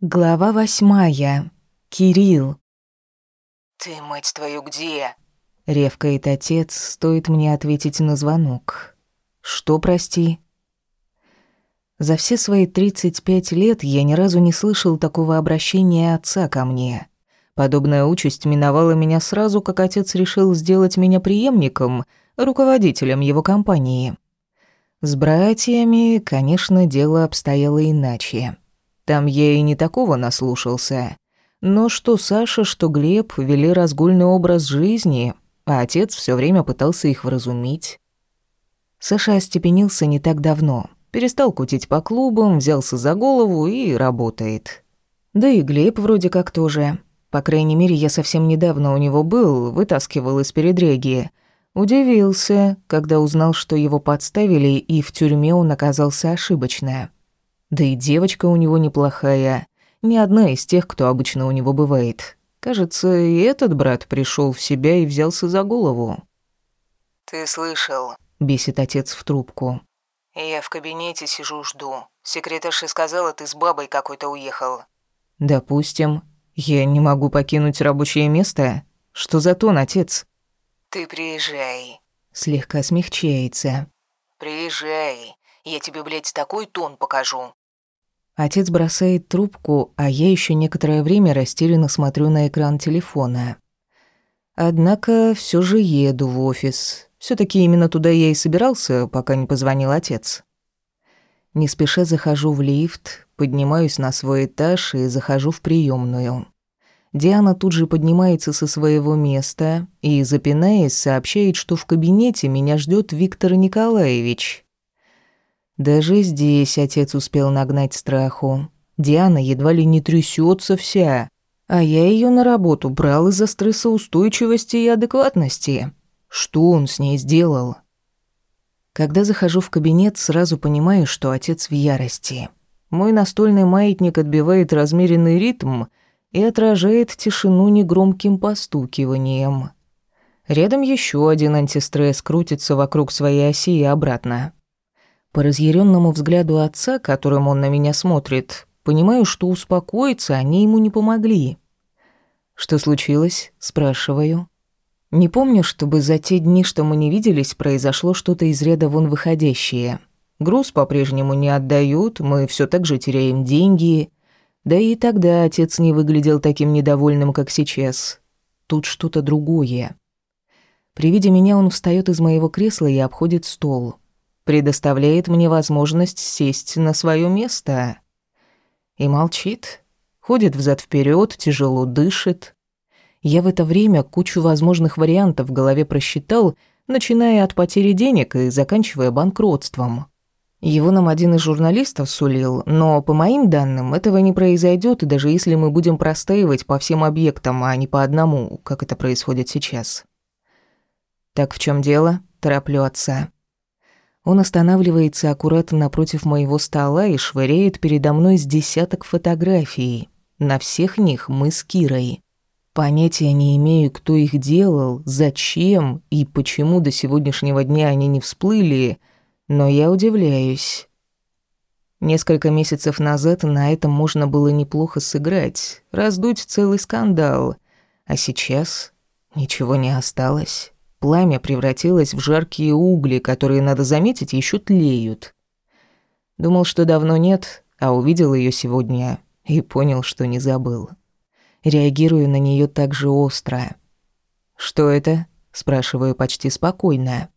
Глава восьмая. Кирилл. «Ты, мать твою, где?» Ревкает отец, стоит мне ответить на звонок. «Что, прости?» За все свои 35 лет я ни разу не слышал такого обращения отца ко мне. Подобная участь миновала меня сразу, как отец решил сделать меня преемником, руководителем его компании. С братьями, конечно, дело обстояло иначе. Там я и не такого наслушался. Но что Саша, что Глеб вели разгульный образ жизни, а отец все время пытался их вразумить. Саша остепенился не так давно. Перестал кутить по клубам, взялся за голову и работает. Да и Глеб вроде как тоже. По крайней мере, я совсем недавно у него был, вытаскивал из передряги. Удивился, когда узнал, что его подставили, и в тюрьме он оказался ошибочно. Да и девочка у него неплохая, не одна из тех, кто обычно у него бывает. Кажется, и этот брат пришел в себя и взялся за голову. «Ты слышал?» — бесит отец в трубку. «Я в кабинете сижу, жду. Секретарша сказала, ты с бабой какой-то уехал». «Допустим. Я не могу покинуть рабочее место? Что за тон, отец?» «Ты приезжай». Слегка смягчается. «Приезжай. Я тебе, блядь, такой тон покажу». Отец бросает трубку, а я еще некоторое время растерянно смотрю на экран телефона. Однако все же еду в офис. все таки именно туда я и собирался, пока не позвонил отец. Не спеша захожу в лифт, поднимаюсь на свой этаж и захожу в приемную. Диана тут же поднимается со своего места и, запинаясь, сообщает, что в кабинете меня ждет Виктор Николаевич. Даже здесь отец успел нагнать страху. Диана едва ли не трясется вся, а я ее на работу брал из-за стрессоустойчивости и адекватности. Что он с ней сделал? Когда захожу в кабинет, сразу понимаю, что отец в ярости. Мой настольный маятник отбивает размеренный ритм и отражает тишину негромким постукиванием. Рядом еще один антистресс крутится вокруг своей оси и обратно. По разъяренному взгляду отца, которым он на меня смотрит, понимаю, что успокоиться они ему не помогли. «Что случилось?» – спрашиваю. Не помню, чтобы за те дни, что мы не виделись, произошло что-то из ряда вон выходящее. Груз по-прежнему не отдают, мы все так же теряем деньги. Да и тогда отец не выглядел таким недовольным, как сейчас. Тут что-то другое. При виде меня он встает из моего кресла и обходит стол предоставляет мне возможность сесть на свое место. И молчит, ходит взад вперед, тяжело дышит. Я в это время кучу возможных вариантов в голове просчитал, начиная от потери денег и заканчивая банкротством. Его нам один из журналистов сулил, но, по моим данным, этого не произойдет, даже если мы будем простаивать по всем объектам, а не по одному, как это происходит сейчас. «Так в чем дело?» – тороплю отца. Он останавливается аккуратно напротив моего стола и швыряет передо мной с десяток фотографий. На всех них мы с Кирой. Понятия не имею, кто их делал, зачем и почему до сегодняшнего дня они не всплыли, но я удивляюсь. Несколько месяцев назад на этом можно было неплохо сыграть, раздуть целый скандал, а сейчас ничего не осталось. Пламя превратилось в жаркие угли, которые, надо заметить, еще тлеют. Думал, что давно нет, а увидел ее сегодня и понял, что не забыл. Реагирую на нее так же остро. «Что это?» – спрашиваю почти спокойно.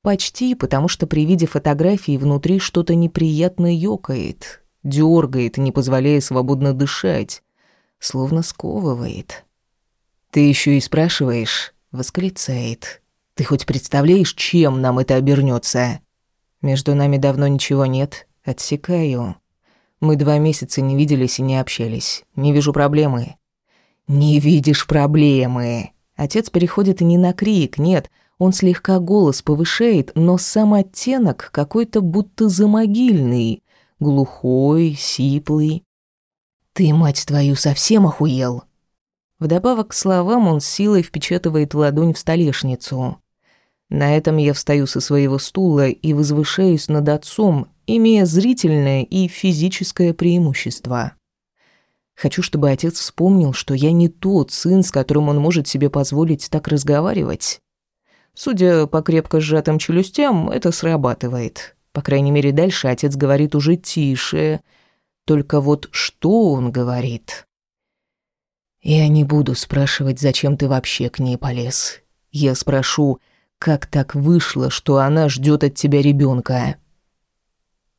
Почти, потому что при виде фотографии внутри что-то неприятно ёкает, дёргает, не позволяя свободно дышать, словно сковывает. «Ты еще и спрашиваешь?» Восклицает. «Ты хоть представляешь, чем нам это обернется? Между нами давно ничего нет. Отсекаю. Мы два месяца не виделись и не общались. Не вижу проблемы». «Не видишь проблемы!» Отец переходит не на крик, нет, он слегка голос повышает, но сам оттенок какой-то будто замогильный, глухой, сиплый. «Ты, мать твою, совсем охуел?» Вдобавок к словам он силой впечатывает ладонь в столешницу. На этом я встаю со своего стула и возвышаюсь над отцом, имея зрительное и физическое преимущество. Хочу, чтобы отец вспомнил, что я не тот сын, с которым он может себе позволить так разговаривать. Судя по крепко сжатым челюстям, это срабатывает. По крайней мере, дальше отец говорит уже тише. Только вот что он говорит? Я не буду спрашивать, зачем ты вообще к ней полез. Я спрошу, как так вышло, что она ждет от тебя ребенка.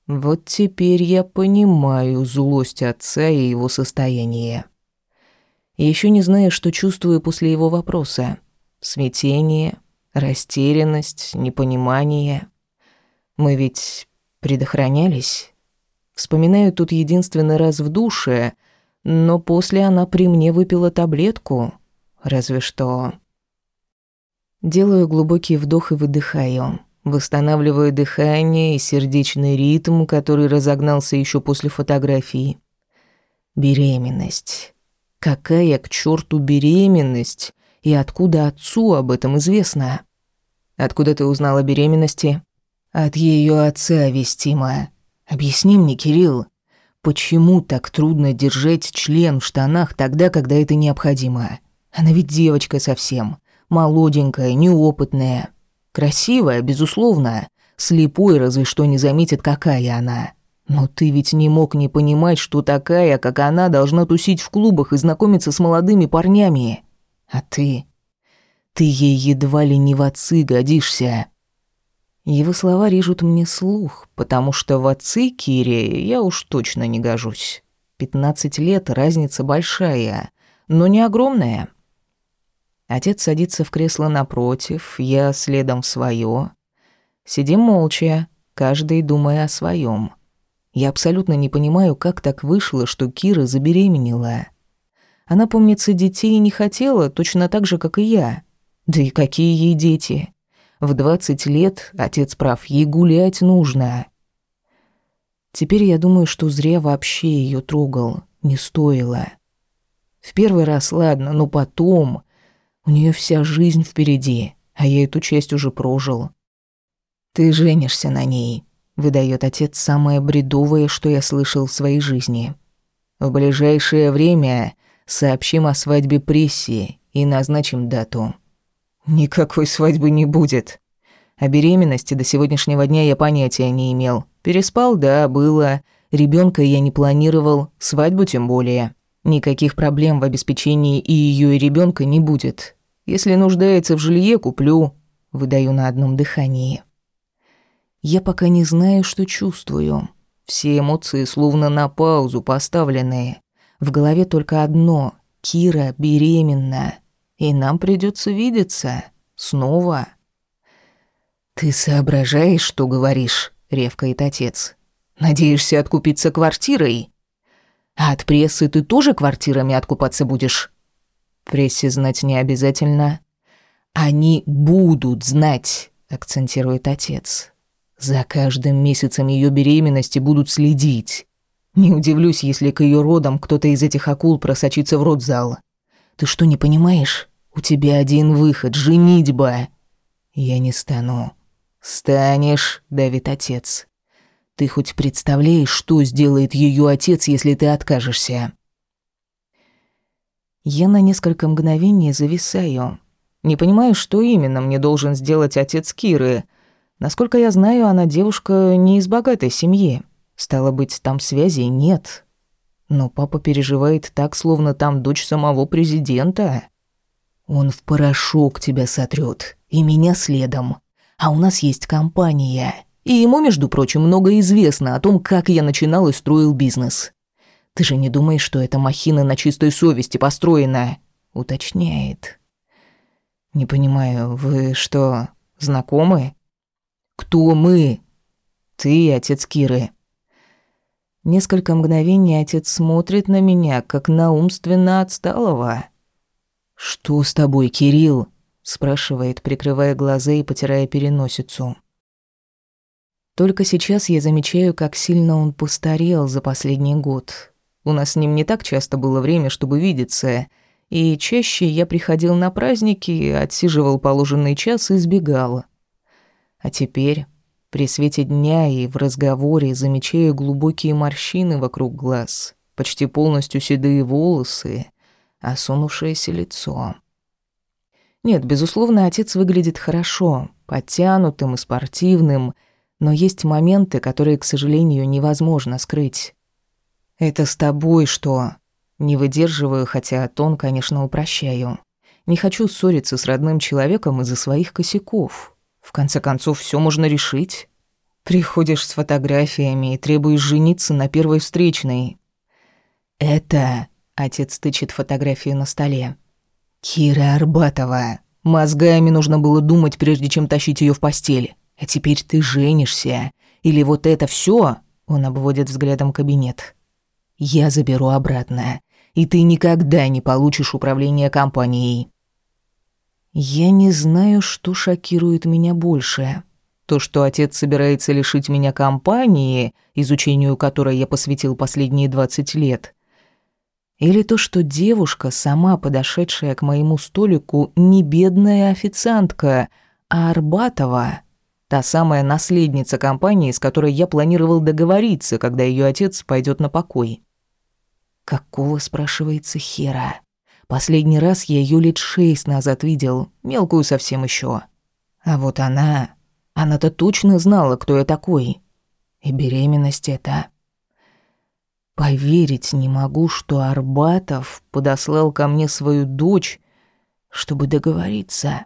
Вот теперь я понимаю злость отца и его состояние. Еще не знаю, что чувствую после его вопроса. Смятение, растерянность, непонимание. Мы ведь предохранялись. Вспоминаю тут единственный раз в душе, но после она при мне выпила таблетку. Разве что... Делаю глубокий вдох и выдыхаю. Восстанавливаю дыхание и сердечный ритм, который разогнался еще после фотографии. Беременность. Какая к черту беременность? И откуда отцу об этом известно? Откуда ты узнала о беременности? От ее отца, Вестима. Объясни мне, Кирилл, почему так трудно держать член в штанах тогда, когда это необходимо? Она ведь девочка совсем, молоденькая, неопытная. Красивая, безусловно. Слепой разве что не заметит, какая она. Но ты ведь не мог не понимать, что такая, как она, должна тусить в клубах и знакомиться с молодыми парнями. А ты... Ты ей едва ли не в отцы годишься. Его слова режут мне слух, потому что в отцы Кире я уж точно не гожусь. Пятнадцать лет, разница большая, но не огромная. Отец садится в кресло напротив, я следом в своё. Сидим молча, каждый думая о своём. Я абсолютно не понимаю, как так вышло, что Кира забеременела. Она, помнится, детей не хотела, точно так же, как и я. Да и какие ей дети? В двадцать лет, отец прав, ей гулять нужно. Теперь я думаю, что зря вообще её трогал, не стоило. В первый раз ладно, но потом... У нее вся жизнь впереди, а я эту часть уже прожил. Ты женишься на ней, выдает отец самое бредовое, что я слышал в своей жизни. В ближайшее время сообщим о свадьбе прессе и назначим дату. Никакой свадьбы не будет. О беременности до сегодняшнего дня я понятия не имел. Переспал, да, было. Ребенка я не планировал, свадьбу тем более. Никаких проблем в обеспечении и ее и ребенка не будет. Если нуждается в жилье, куплю. Выдаю на одном дыхании. Я пока не знаю, что чувствую. Все эмоции словно на паузу поставленные. В голове только одно. Кира беременна. И нам придется видеться. Снова. «Ты соображаешь, что говоришь?» — ревкает отец. «Надеешься откупиться квартирой?» «А от прессы ты тоже квартирами откупаться будешь?» Прессе знать не обязательно. Они будут знать, акцентирует отец. За каждым месяцем ее беременности будут следить. Не удивлюсь, если к ее родам кто-то из этих акул просочится в родзал. Ты что, не понимаешь? У тебя один выход — женитьба. Я не стану. Станешь, давит отец. Ты хоть представляешь, что сделает ее отец, если ты откажешься? Я на несколько мгновений зависаю. Не понимаю, что именно мне должен сделать отец Киры. Насколько я знаю, она девушка не из богатой семьи. Стало быть, там связей нет. Но папа переживает так, словно там дочь самого президента. Он в порошок тебя сотрет, и меня следом. А у нас есть компания. И ему, между прочим, много известно о том, как я начинал и строил бизнес. Ты же не думаешь, что эта махина на чистой совести построена?» Уточняет. «Не понимаю, вы что, знакомы?» «Кто мы?» «Ты и отец Киры». Несколько мгновений отец смотрит на меня, как на умственно отсталого. «Что с тобой, Кирилл?» – спрашивает, прикрывая глаза и потирая переносицу. Только сейчас я замечаю, как сильно он постарел за последний год. У нас с ним не так часто было время, чтобы видеться, и чаще я приходил на праздники, отсиживал положенный час и сбегал. А теперь, при свете дня и в разговоре, замечаю глубокие морщины вокруг глаз, почти полностью седые волосы, осунувшееся лицо. Нет, безусловно, отец выглядит хорошо, подтянутым и спортивным, но есть моменты, которые, к сожалению, невозможно скрыть. «Это с тобой что?» Не выдерживаю, хотя тон, конечно, упрощаю. Не хочу ссориться с родным человеком из-за своих косяков. В конце концов, все можно решить. Приходишь с фотографиями и требуешь жениться на первой встречной. «Это...» — отец тычет фотографию на столе. «Кира Арбатова. Мозгами нужно было думать, прежде чем тащить ее в постель. А теперь ты женишься. Или вот это все? Он обводит взглядом кабинет. «Я заберу обратно, и ты никогда не получишь управление компанией». Я не знаю, что шокирует меня больше. То, что отец собирается лишить меня компании, изучению которой я посвятил последние 20 лет. Или то, что девушка, сама подошедшая к моему столику, не бедная официантка, а Арбатова, та самая наследница компании, с которой я планировал договориться, когда ее отец пойдет на покой. Какого, спрашивается, хера? Последний раз я ее лет шесть назад видел, мелкую совсем еще. А вот она... Она-то точно знала, кто я такой. И беременность это... Поверить не могу, что Арбатов подослал ко мне свою дочь, чтобы договориться.